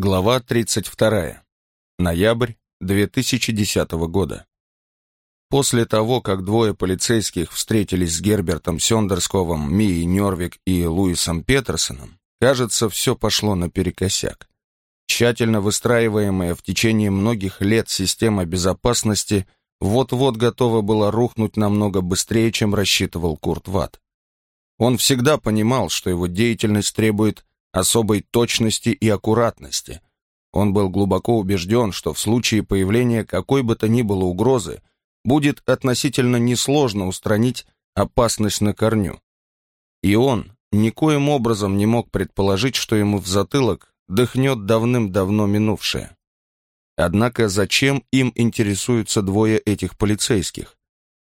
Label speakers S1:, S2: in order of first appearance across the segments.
S1: Глава 32. Ноябрь 2010 года. После того, как двое полицейских встретились с Гербертом Сёндерсковым, Мией Нёрвик и Луисом Петерсоном, кажется, все пошло наперекосяк. Тщательно выстраиваемая в течение многих лет система безопасности вот-вот готова была рухнуть намного быстрее, чем рассчитывал Курт Ватт. Он всегда понимал, что его деятельность требует особой точности и аккуратности. Он был глубоко убежден, что в случае появления какой бы то ни было угрозы будет относительно несложно устранить опасность на корню. И он никоим образом не мог предположить, что ему в затылок дыхнет давным-давно минувшее. Однако зачем им интересуются двое этих полицейских?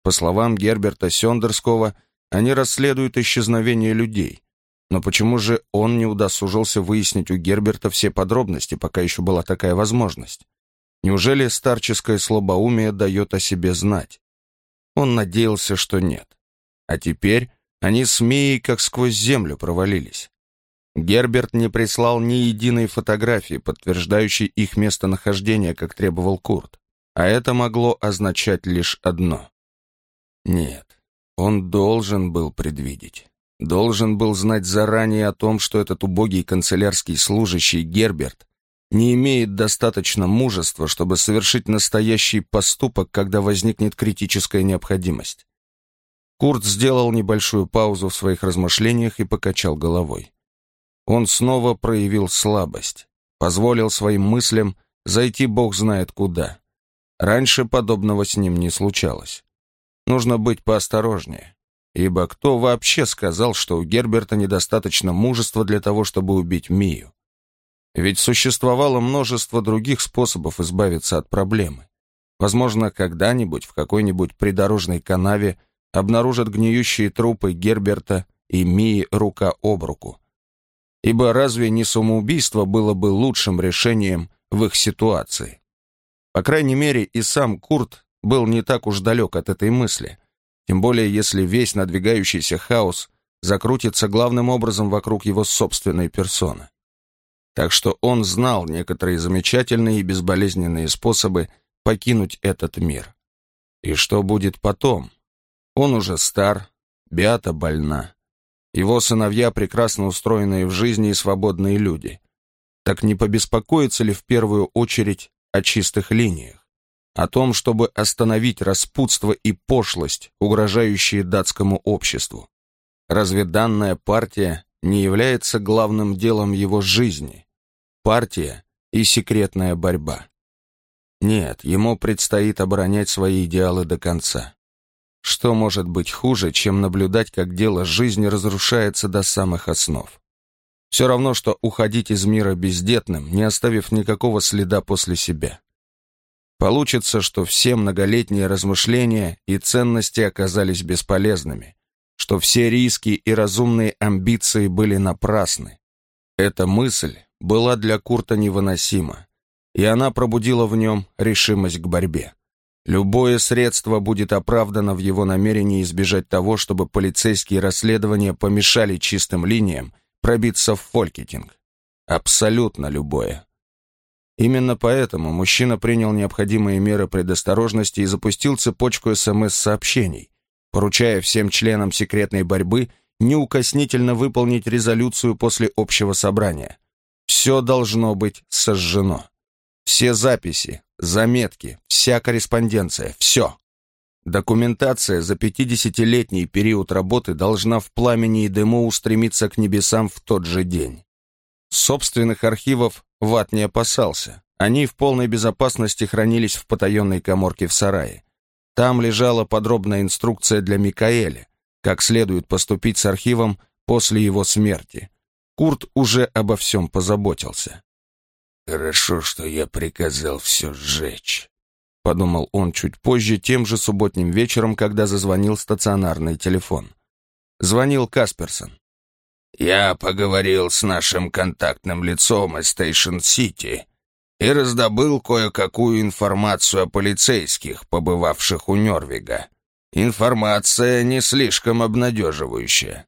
S1: По словам Герберта Сёндерского, они расследуют исчезновение людей. Но почему же он не удосужился выяснить у Герберта все подробности, пока еще была такая возможность? Неужели старческое слабоумие дает о себе знать? Он надеялся, что нет. А теперь они с Мией как сквозь землю провалились. Герберт не прислал ни единой фотографии, подтверждающей их местонахождение, как требовал Курт. А это могло означать лишь одно. Нет, он должен был предвидеть должен был знать заранее о том, что этот убогий канцелярский служащий Герберт не имеет достаточно мужества, чтобы совершить настоящий поступок, когда возникнет критическая необходимость. Курт сделал небольшую паузу в своих размышлениях и покачал головой. Он снова проявил слабость, позволил своим мыслям зайти бог знает куда. Раньше подобного с ним не случалось. Нужно быть поосторожнее. Ибо кто вообще сказал, что у Герберта недостаточно мужества для того, чтобы убить Мию? Ведь существовало множество других способов избавиться от проблемы. Возможно, когда-нибудь в какой-нибудь придорожной канаве обнаружат гниющие трупы Герберта и Мии рука об руку. Ибо разве не самоубийство было бы лучшим решением в их ситуации? По крайней мере, и сам Курт был не так уж далек от этой мысли – тем более, если весь надвигающийся хаос закрутится главным образом вокруг его собственной персоны. Так что он знал некоторые замечательные и безболезненные способы покинуть этот мир. И что будет потом? Он уже стар, Беата больна. Его сыновья прекрасно устроенные в жизни и свободные люди. Так не побеспокоиться ли в первую очередь о чистых линиях? О том, чтобы остановить распутство и пошлость, угрожающие датскому обществу. Разве данная партия не является главным делом его жизни? Партия и секретная борьба. Нет, ему предстоит оборонять свои идеалы до конца. Что может быть хуже, чем наблюдать, как дело жизни разрушается до самых основ? Все равно, что уходить из мира бездетным, не оставив никакого следа после себя. Получится, что все многолетние размышления и ценности оказались бесполезными, что все риски и разумные амбиции были напрасны. Эта мысль была для Курта невыносима, и она пробудила в нем решимость к борьбе. Любое средство будет оправдано в его намерении избежать того, чтобы полицейские расследования помешали чистым линиям пробиться в Фолькетинг. Абсолютно любое. Именно поэтому мужчина принял необходимые меры предосторожности и запустил цепочку СМС-сообщений, поручая всем членам секретной борьбы неукоснительно выполнить резолюцию после общего собрания. Все должно быть сожжено. Все записи, заметки, вся корреспонденция, все. Документация за 50-летний период работы должна в пламени и дыму устремиться к небесам в тот же день. Собственных архивов Ват не опасался. Они в полной безопасности хранились в потаенной коморке в сарае. Там лежала подробная инструкция для Микаэля, как следует поступить с архивом после его смерти. Курт уже обо всем позаботился.
S2: «Хорошо, что я приказал все сжечь», — подумал
S1: он чуть позже, тем же субботним вечером, когда зазвонил стационарный телефон. Звонил Касперсон.
S2: Я поговорил с нашим контактным лицом из Стейшн-Сити и раздобыл кое-какую информацию о полицейских, побывавших у Нервига. Информация не слишком обнадеживающая.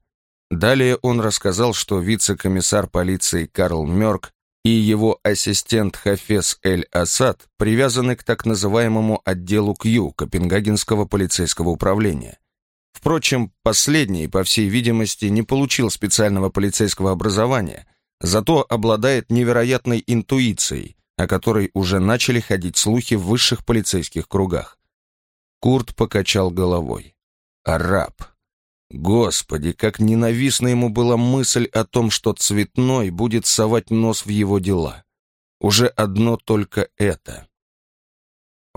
S1: Далее он рассказал, что вице-комиссар полиции Карл Мёрк и его ассистент Хафез Эль-Асад привязаны к так называемому отделу Кью Копенгагенского полицейского управления. Впрочем, последний, по всей видимости, не получил специального полицейского образования, зато обладает невероятной интуицией, о которой уже начали ходить слухи в высших полицейских кругах. Курт покачал головой. Араб. Господи, как ненавистна ему была мысль о том, что Цветной будет совать нос в его дела. Уже одно только это.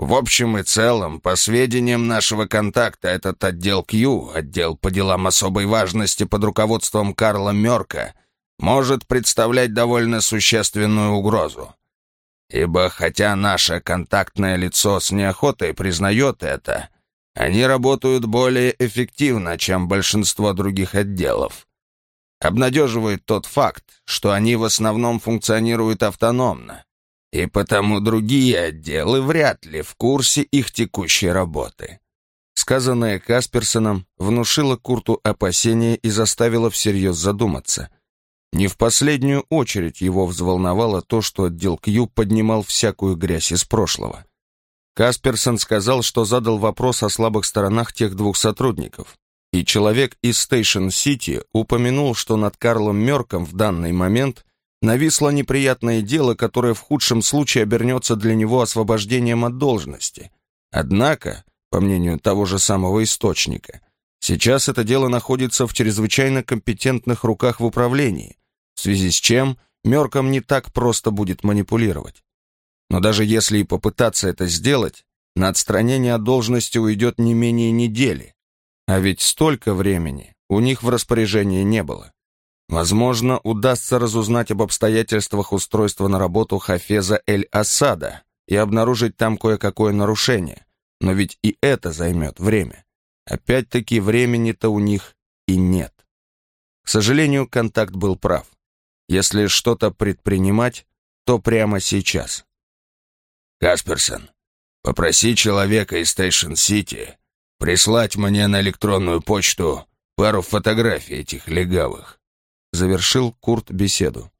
S2: В общем и целом, по сведениям нашего контакта, этот отдел Q, отдел по делам особой важности под руководством Карла Мёрка, может представлять довольно существенную угрозу. Ибо хотя наше контактное лицо с неохотой признает это, они работают более эффективно, чем большинство других отделов. Обнадеживает тот факт, что они в основном функционируют автономно, и потому другие отделы вряд ли в курсе их текущей работы.
S1: Сказанное Касперсоном внушило Курту опасения и заставило всерьез задуматься. Не в последнюю очередь его взволновало то, что отдел Кью поднимал всякую грязь из прошлого. Касперсон сказал, что задал вопрос о слабых сторонах тех двух сотрудников, и человек из Стейшн-Сити упомянул, что над Карлом Мерком в данный момент нависло неприятное дело, которое в худшем случае обернется для него освобождением от должности. Однако, по мнению того же самого источника, сейчас это дело находится в чрезвычайно компетентных руках в управлении, в связи с чем Мерком не так просто будет манипулировать. Но даже если и попытаться это сделать, на отстранение от должности уйдет не менее недели. А ведь столько времени у них в распоряжении не было. Возможно, удастся разузнать об обстоятельствах устройства на работу Хафеза Эль-Асада и обнаружить там кое-какое нарушение. Но ведь и это займет время. Опять-таки времени-то у них и нет. К сожалению, контакт был прав. Если что-то предпринимать, то прямо сейчас.
S2: Касперсон, попроси человека из Стейшн-Сити прислать мне на электронную почту пару фотографий этих легавых.
S1: Завершил Курт беседу.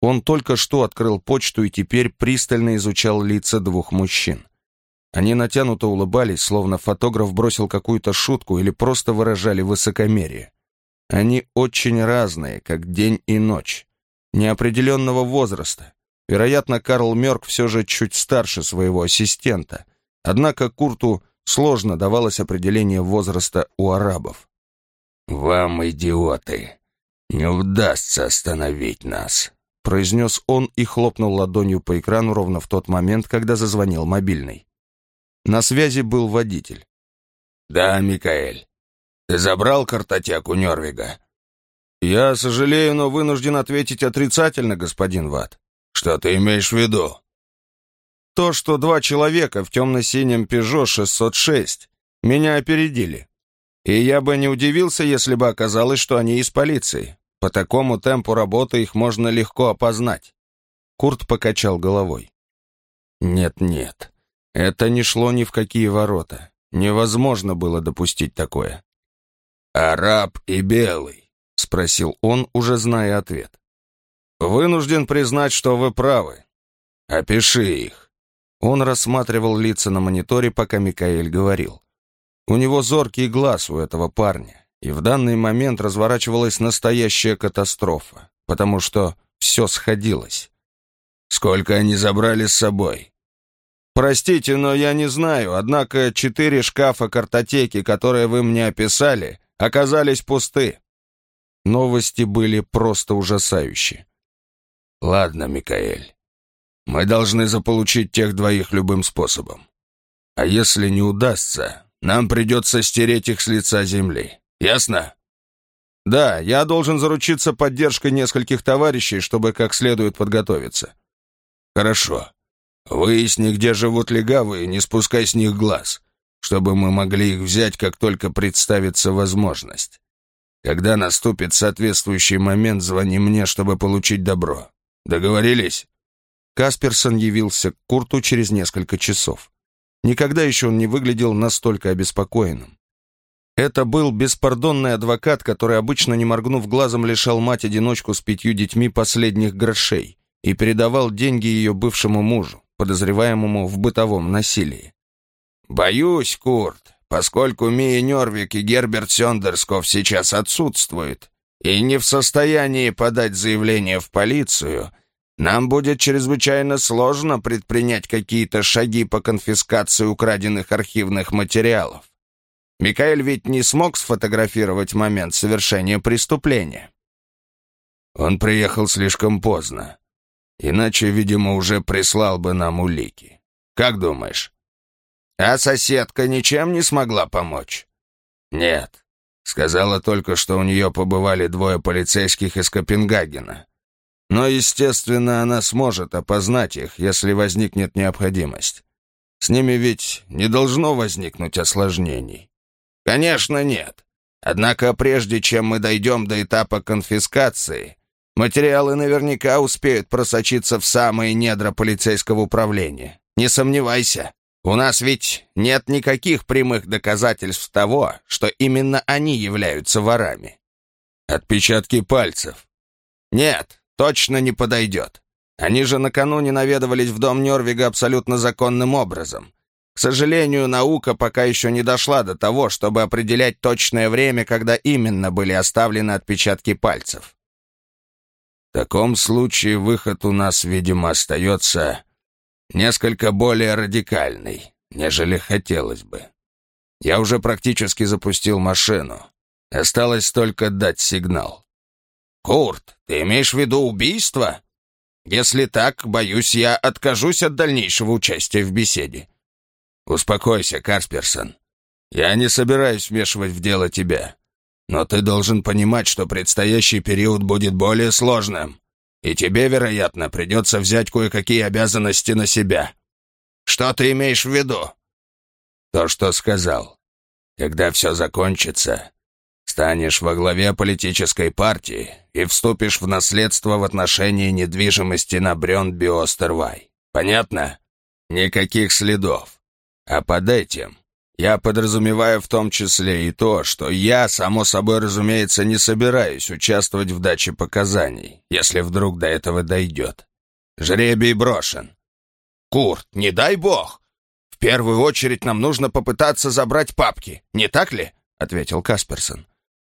S1: Он только что открыл почту и теперь пристально изучал лица двух мужчин. Они натянуто улыбались, словно фотограф бросил какую-то шутку или просто выражали высокомерие. Они очень разные, как день и ночь, неопределенного возраста, Вероятно, Карл Мёрк все же чуть старше своего ассистента. Однако Курту сложно давалось определение возраста у арабов.
S2: «Вам, идиоты, не удастся остановить нас»,
S1: произнес он и хлопнул ладонью по экрану ровно в тот момент, когда зазвонил мобильный. На связи был водитель.
S2: «Да, Микаэль. Ты забрал картотеку Нервига?»
S1: «Я сожалею, но вынужден ответить отрицательно, господин Ватт.
S2: Что ты имеешь в виду?
S1: То, что два человека в темно-синем Пежо 606 меня опередили. И я бы не удивился, если бы оказалось, что они из полиции. По такому темпу работы их можно легко опознать. Курт покачал головой. Нет-нет, это не шло ни в какие ворота. Невозможно было допустить такое.
S2: «Араб и белый?» — спросил он, уже зная ответ.
S1: «Вынужден признать, что вы правы.
S2: Опиши их».
S1: Он рассматривал лица на мониторе, пока Микаэль говорил. У него зоркий глаз у этого парня, и в данный момент разворачивалась настоящая катастрофа, потому что все сходилось.
S2: «Сколько они забрали с собой?»
S1: «Простите, но я не знаю, однако четыре шкафа картотеки, которые вы мне описали, оказались пусты». Новости были просто ужасающие.
S2: «Ладно, Микаэль, мы должны заполучить тех двоих любым способом. А если не удастся, нам придется стереть их с лица земли. Ясно?»
S1: «Да, я должен заручиться поддержкой нескольких товарищей, чтобы как следует подготовиться».
S2: «Хорошо. Выясни, где живут легавые, не спускай с них глаз, чтобы мы могли их взять, как только представится возможность. Когда наступит соответствующий момент, звони мне, чтобы получить добро. Договорились?»
S1: Касперсон явился к Курту через несколько часов. Никогда еще он не выглядел настолько обеспокоенным. Это был беспардонный адвокат, который обычно, не моргнув глазом, лишал мать-одиночку с пятью детьми последних грошей и передавал деньги ее бывшему мужу, подозреваемому в бытовом насилии.
S2: «Боюсь, Курт, поскольку Мия Нервик и Герберт Сёндерсков сейчас отсутствуют и не в состоянии подать заявление в полицию, нам будет чрезвычайно сложно предпринять какие-то шаги по конфискации украденных архивных материалов. Микаэль ведь не смог сфотографировать момент совершения преступления.
S1: Он приехал слишком поздно. Иначе, видимо, уже прислал бы нам улики. Как думаешь?
S2: А соседка ничем не смогла помочь?
S1: Нет. Сказала только, что у нее побывали двое полицейских из Копенгагена. Но, естественно, она сможет опознать их, если возникнет необходимость. С ними ведь не должно возникнуть осложнений.
S2: Конечно, нет. Однако прежде чем мы дойдем до этапа конфискации, материалы наверняка успеют просочиться в самые недра полицейского управления. Не сомневайся. У нас ведь нет никаких прямых доказательств того, что именно они являются ворами.
S1: Отпечатки пальцев.
S2: Нет, точно не подойдет. Они же накануне наведывались в дом Нервига абсолютно законным образом. К сожалению, наука пока еще не дошла до того, чтобы определять точное время, когда именно были оставлены отпечатки пальцев.
S1: В таком случае выход у нас, видимо, остается несколько более радикальный, нежели хотелось бы. Я уже практически запустил машину. Осталось только дать сигнал.
S2: «Курт, ты имеешь в виду убийство? Если так, боюсь, я откажусь от дальнейшего участия в беседе».
S1: «Успокойся, Карсперсон. Я не собираюсь вмешивать в дело тебя. Но ты должен понимать, что предстоящий период будет более сложным и тебе, вероятно, придется взять кое-какие обязанности на себя.
S2: Что ты имеешь в виду?
S1: То, что сказал. Когда все закончится, станешь во главе политической партии и вступишь в наследство в отношении недвижимости на Брёнд-Биостервай. Понятно? Никаких следов. А под этим я подразумеваю в том числе и то, что я, само собой разумеется, не собираюсь участвовать в даче показаний, если вдруг до этого дойдет. Жребий брошен.
S2: Курт, не дай бог! В первую очередь нам нужно попытаться забрать папки, не так ли? Ответил Касперсон.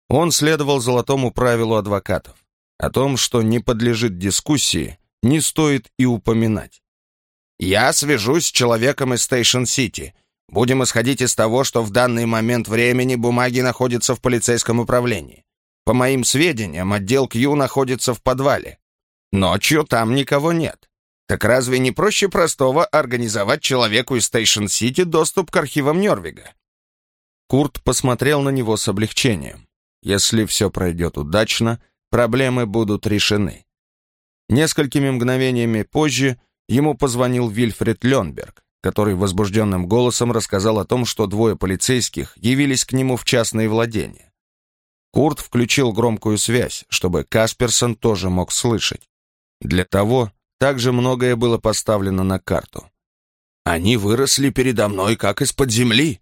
S1: Он следовал золотому правилу адвокатов. О том, что не подлежит дискуссии, не стоит и упоминать.
S2: «Я свяжусь с человеком из Стейшн-Сити», Будем исходить из того, что в данный момент времени бумаги находятся в полицейском управлении. По моим сведениям, отдел Кью находится в подвале. Ночью там никого нет. Так разве не проще простого организовать человеку из Стейшн-Сити доступ к архивам Нервига?
S1: Курт посмотрел на него с облегчением. Если все пройдет удачно, проблемы будут решены. Несколькими мгновениями позже ему позвонил Вильфред Ленберг который возбужденным голосом рассказал о том, что двое полицейских явились к нему в частные владения. Курт включил громкую связь, чтобы Касперсон тоже мог слышать. Для того также многое было поставлено на карту.
S2: «Они выросли передо мной, как из-под земли.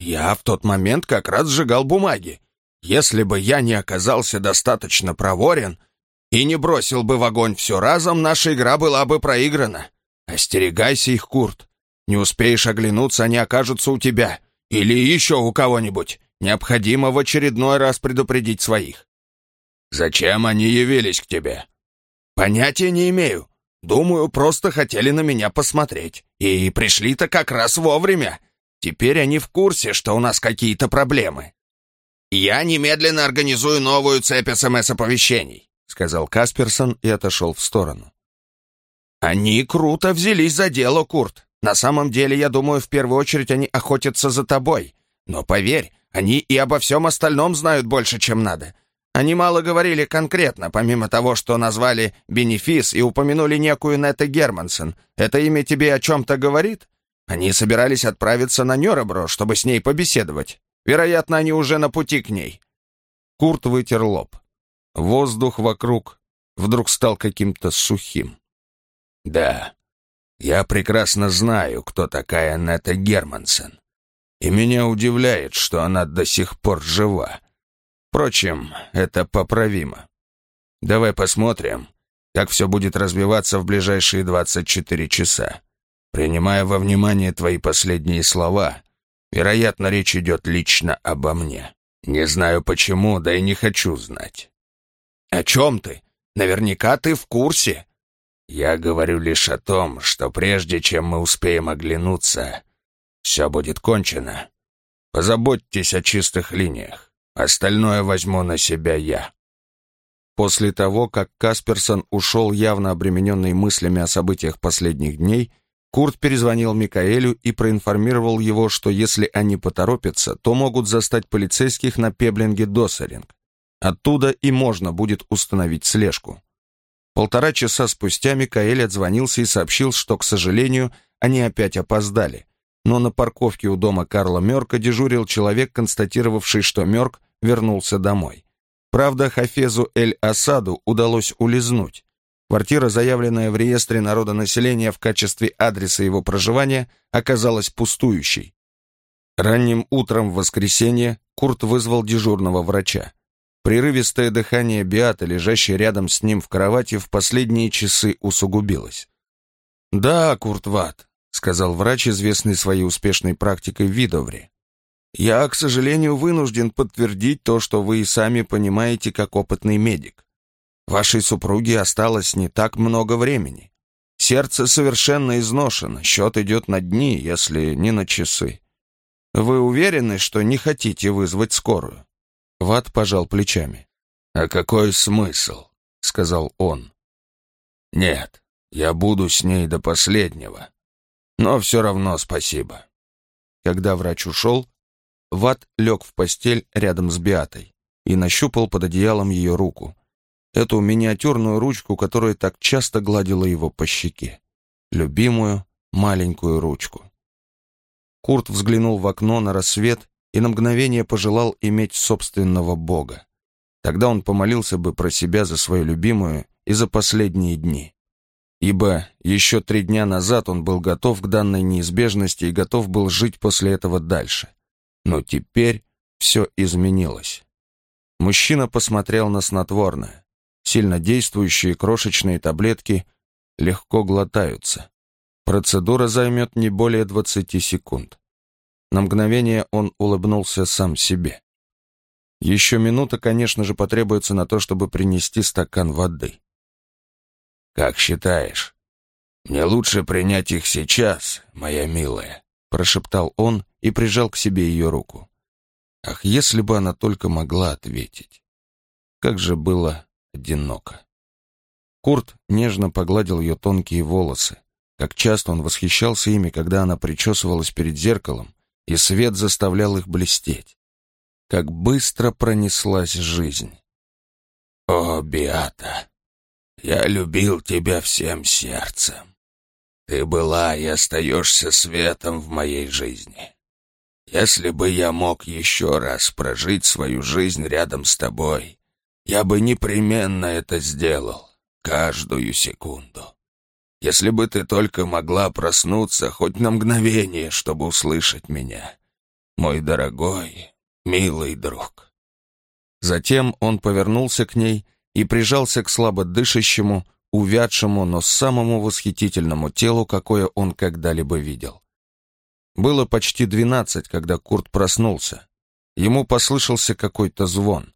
S2: Я в тот момент как раз сжигал бумаги. Если бы я не оказался достаточно проворен и не бросил бы в огонь все разом, наша игра была бы проиграна. Остерегайся их, Курт. Не успеешь оглянуться, они окажутся у тебя. Или еще у кого-нибудь. Необходимо в очередной раз предупредить своих.
S1: Зачем они явились к тебе?
S2: Понятия не имею. Думаю, просто хотели на меня посмотреть. И пришли-то как раз вовремя. Теперь они в курсе, что у нас какие-то проблемы. «Я немедленно организую новую цепь СМС-оповещений», — сказал Касперсон и отошел в сторону. «Они круто взялись за дело, Курт. На самом деле, я думаю, в первую очередь они охотятся за тобой. Но поверь, они и обо всем остальном знают больше, чем надо. Они мало говорили конкретно, помимо того, что назвали «бенефис» и упомянули некую Нетта Германсон. Это имя тебе о чем-то говорит? Они собирались отправиться на Нюребро, чтобы с ней побеседовать. Вероятно, они уже на пути к ней.
S1: Курт вытер лоб. Воздух вокруг вдруг стал каким-то сухим. «Да, я прекрасно знаю, кто такая Нета Германсен. И меня удивляет, что она до сих пор жива. Впрочем, это поправимо. Давай посмотрим,
S2: как все будет развиваться в ближайшие 24 часа. Принимая во внимание твои последние слова, вероятно, речь идет лично обо мне. Не знаю почему, да и не хочу знать.
S3: О чем ты? Наверняка ты в курсе.
S2: Я говорю лишь о том, что прежде чем мы успеем оглянуться, все будет кончено. Позаботьтесь о чистых линиях. Остальное возьму на себя я.
S1: После того, как Касперсон ушел явно обремененный мыслями о событиях последних дней, Курт перезвонил Микаэлю и проинформировал его, что если они поторопятся, то могут застать полицейских на пеблинге Доссеринг. Оттуда и можно будет установить слежку. Полтора часа спустя Микаэль отзвонился и сообщил, что, к сожалению, они опять опоздали. Но на парковке у дома Карла Мёрка дежурил человек, констатировавший, что Мёрк вернулся домой. Правда, Хафезу Эль-Асаду удалось улизнуть. Квартира, заявленная в реестре народонаселения в качестве адреса его проживания, оказалась пустующей. Ранним утром в воскресенье Курт вызвал дежурного врача. Прерывистое дыхание Биаты, лежащей рядом с ним в кровати, в последние часы усугубилось. «Да, Курт Ватт», — сказал врач, известный своей успешной практикой в Видовре. «Я, к сожалению, вынужден подтвердить то, что вы и сами понимаете как опытный медик. Вашей супруге осталось не так много времени. Сердце совершенно изношено, счет идет на дни, если не на часы. Вы уверены, что не хотите вызвать скорую?» Ват пожал плечами.
S2: «А какой смысл?» — сказал он. «Нет, я буду с ней до последнего. Но все равно спасибо».
S1: Когда врач ушел, Ват лег в постель рядом с Биатой и нащупал под одеялом ее руку, эту миниатюрную ручку, которая так часто гладила его по щеке. Любимую маленькую ручку. Курт взглянул в окно на рассвет и на мгновение пожелал иметь собственного Бога. Тогда он помолился бы про себя за свою любимую и за последние дни. Ибо еще три дня назад он был готов к данной неизбежности и готов был жить после этого дальше. Но теперь все изменилось. Мужчина посмотрел на снотворное. Сильнодействующие крошечные таблетки легко глотаются. Процедура займет не более 20 секунд. На мгновение он улыбнулся сам себе. Еще минута, конечно же, потребуется на то, чтобы принести стакан воды.
S2: «Как считаешь, мне лучше принять их сейчас, моя милая?»
S1: прошептал он и прижал к себе ее руку. Ах, если бы она только могла ответить. Как же было одиноко. Курт нежно погладил ее тонкие волосы. Как часто он восхищался ими, когда она причесывалась перед зеркалом, и свет заставлял их блестеть. Как быстро пронеслась жизнь.
S2: «О, Биата, я любил тебя всем сердцем. Ты была и остаешься светом в моей жизни. Если бы я мог еще раз прожить свою жизнь рядом с тобой, я бы непременно это сделал, каждую секунду. Если бы ты только могла проснуться хоть на мгновение, чтобы услышать меня, мой дорогой, милый друг».
S1: Затем он повернулся к ней и прижался к слабо дышащему, увядшему, но самому восхитительному телу, какое он когда-либо видел. Было почти двенадцать, когда Курт проснулся. Ему послышался какой-то звон.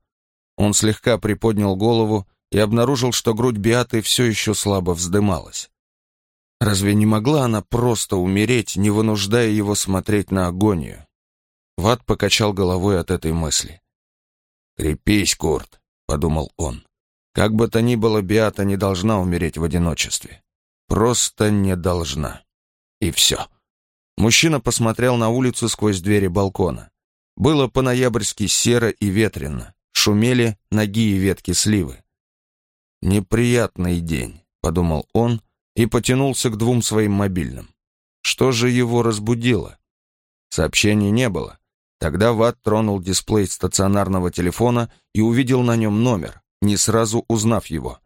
S1: Он слегка приподнял голову и обнаружил, что грудь Биаты все еще слабо вздымалась. Разве не могла она просто умереть, не вынуждая его смотреть на агонию? Ват покачал головой от этой мысли.
S2: «Крепись, Курт», — подумал он.
S1: «Как бы то ни было, Биата не должна умереть в одиночестве. Просто не должна. И все». Мужчина посмотрел на улицу сквозь двери балкона. Было по-ноябрьски серо и ветрено шумели ноги и ветки сливы. «Неприятный день», — подумал он и потянулся к двум своим мобильным. Что же его разбудило? Сообщений не было. Тогда Ват тронул дисплей стационарного телефона и увидел на нем номер, не сразу узнав его.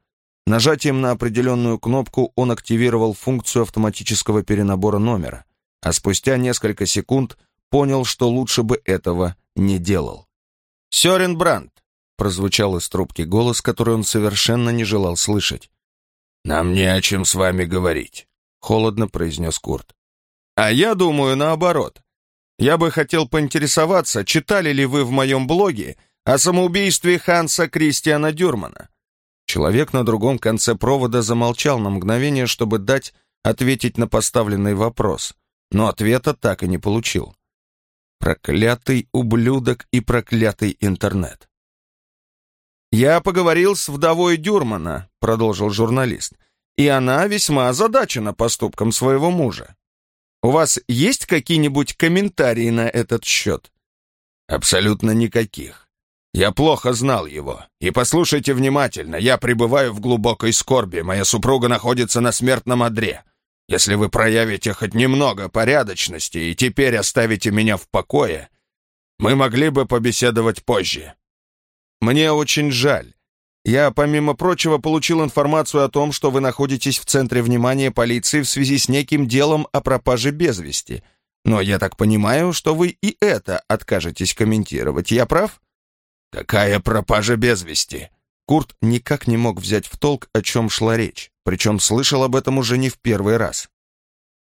S1: Нажатием на определенную кнопку он активировал функцию автоматического перенабора номера, а спустя несколько секунд понял, что лучше бы этого не делал. «Сёрен Брандт, прозвучал из трубки голос, который он совершенно не желал слышать.
S2: «Нам не о чем с вами говорить», — холодно произнес Курт.
S1: «А я думаю наоборот. Я бы хотел поинтересоваться, читали ли вы в моем блоге о самоубийстве Ханса Кристиана Дюрмана?» Человек на другом конце провода замолчал на мгновение, чтобы дать ответить на поставленный вопрос, но ответа так и не получил. Проклятый ублюдок и проклятый интернет. «Я поговорил с вдовой Дюрмана», — продолжил журналист, «и она весьма озадачена поступком своего мужа. У вас есть какие-нибудь комментарии на этот счет?»
S2: «Абсолютно никаких. Я плохо знал его. И послушайте внимательно, я пребываю в глубокой скорби, моя супруга находится на смертном одре. Если вы проявите хоть немного порядочности и теперь оставите меня в покое, мы могли бы побеседовать позже.
S1: Мне очень жаль. Я, помимо прочего, получил информацию о том, что вы находитесь в центре внимания полиции в связи с неким делом о пропаже без вести. Но я так понимаю, что вы и это откажетесь комментировать. Я прав?
S2: Какая пропажа без вести?
S1: Курт никак не мог взять в толк, о чем шла речь, причем слышал об этом уже не в первый раз.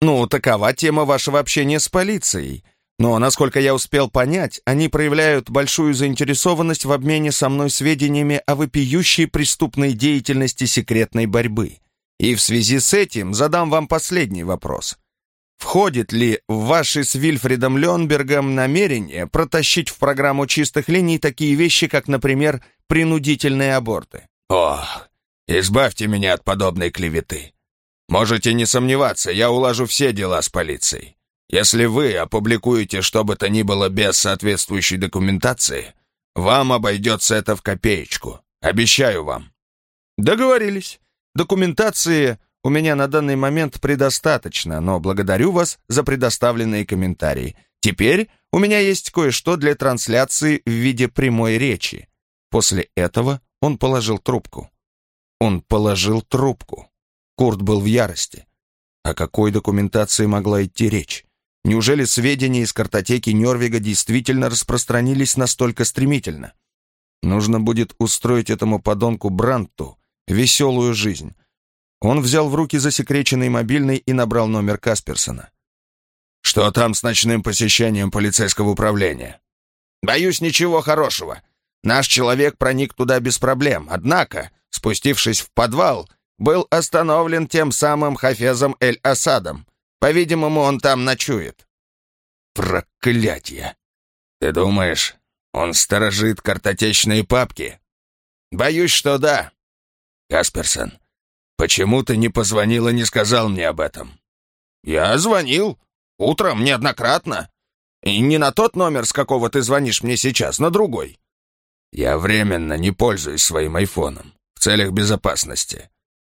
S1: «Ну, такова тема вашего общения с полицией. Но, насколько я успел понять, они проявляют большую заинтересованность в обмене со мной сведениями о вопиющей преступной деятельности секретной борьбы. И в связи с этим задам вам последний вопрос. Входит ли в ваши с Вильфредом Ленбергом намерение протащить в программу чистых линий такие вещи, как, например, принудительные аборты?
S2: Ох, избавьте меня от подобной клеветы. Можете не сомневаться, я улажу все дела с полицией. Если вы опубликуете что бы то ни было без соответствующей документации, вам обойдется это в копеечку. Обещаю вам.
S1: Договорились. Документации у меня на данный момент предостаточно, но благодарю вас за предоставленные комментарии. Теперь у меня есть кое-что для трансляции в виде прямой речи. После этого он положил трубку. Он положил трубку. Курт был в ярости. О какой документации могла идти речь? Неужели сведения из картотеки Нервига действительно распространились настолько стремительно? Нужно будет устроить этому подонку Бранту веселую жизнь, он взял в руки засекреченный мобильный и набрал номер Касперсона.
S2: «Что там с ночным посещением полицейского управления?»
S3: «Боюсь, ничего хорошего. Наш человек проник туда без проблем, однако, спустившись в подвал, был остановлен тем самым Хафезом Эль-Асадом. По-видимому, он там ночует».
S2: «Проклятье! Ты думаешь, он сторожит картотечные папки?»
S3: «Боюсь, что да».
S2: «Касперсон, Почему ты не позвонил и не сказал мне об этом?»
S3: «Я звонил. Утром неоднократно. И не на тот номер, с какого ты звонишь мне сейчас, на другой».
S2: «Я временно не пользуюсь своим айфоном. В целях безопасности».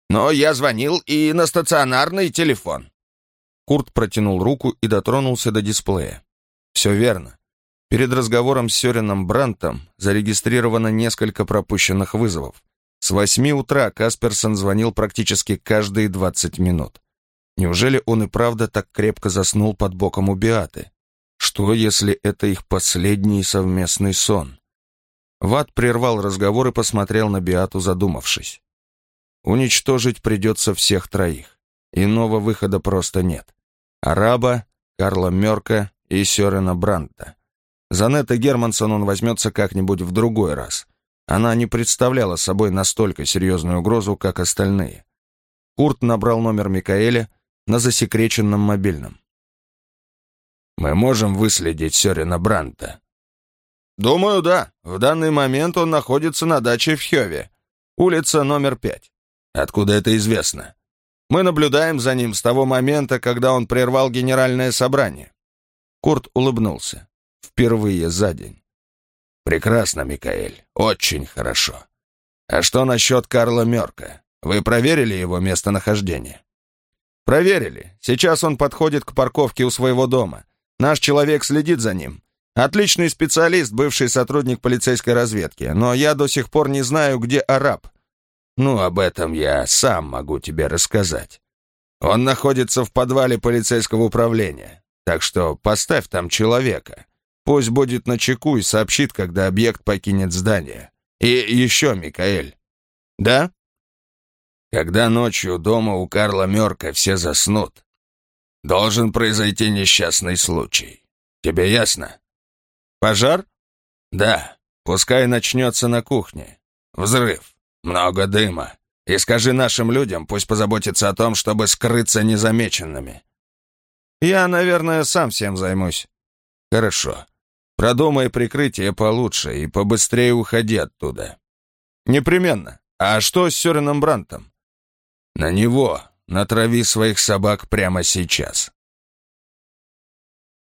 S3: «Но я звонил и на стационарный телефон».
S1: Курт протянул руку и дотронулся до дисплея. «Все верно. Перед разговором с Сёрином Брантом зарегистрировано несколько пропущенных вызовов. С восьми утра Касперсон звонил практически каждые двадцать минут. Неужели он и правда так крепко заснул под боком у Биаты? Что, если это их последний совместный сон? Ват прервал разговор и посмотрел на Биату, задумавшись. Уничтожить придется всех троих. Иного выхода просто нет. Араба, Карла Мерка и Сёрена Бранта. За Нета Германсон он возьмется как-нибудь в другой раз. Она не представляла собой настолько серьезную угрозу, как остальные. Курт набрал номер Микаэля на засекреченном мобильном.
S2: «Мы можем выследить Сёрина Бранта?»
S1: «Думаю, да. В данный момент он находится на даче в Хёве. Улица номер пять».
S2: «Откуда это известно?»
S1: «Мы наблюдаем за ним с того момента, когда он прервал генеральное собрание». Курт улыбнулся. Впервые за день.
S2: «Прекрасно, Микаэль. Очень хорошо. А что насчет Карла Мерка? Вы проверили его местонахождение?»
S1: «Проверили. Сейчас он подходит к парковке у своего дома. Наш человек следит за ним. Отличный специалист, бывший сотрудник полицейской разведки, но я до сих пор не знаю, где араб».
S2: «Ну, об этом я сам могу тебе рассказать. Он находится в подвале полицейского управления, так что поставь там человека. Пусть будет на чеку и сообщит, когда объект покинет здание. И еще, Микаэль.
S1: Да?
S2: Когда ночью дома у Карла Мёрка все заснут, должен произойти несчастный случай. Тебе ясно?
S1: Пожар?
S2: Да. Пускай начнется на кухне. Взрыв. Много дыма. И скажи нашим людям, пусть позаботятся о том, чтобы скрыться незамеченными.
S1: Я, наверное, сам всем займусь.
S2: Хорошо. Продумай прикрытие получше и побыстрее уходи оттуда.
S1: Непременно. А что с Сёреном Брантом?
S2: На него натрави своих собак прямо сейчас.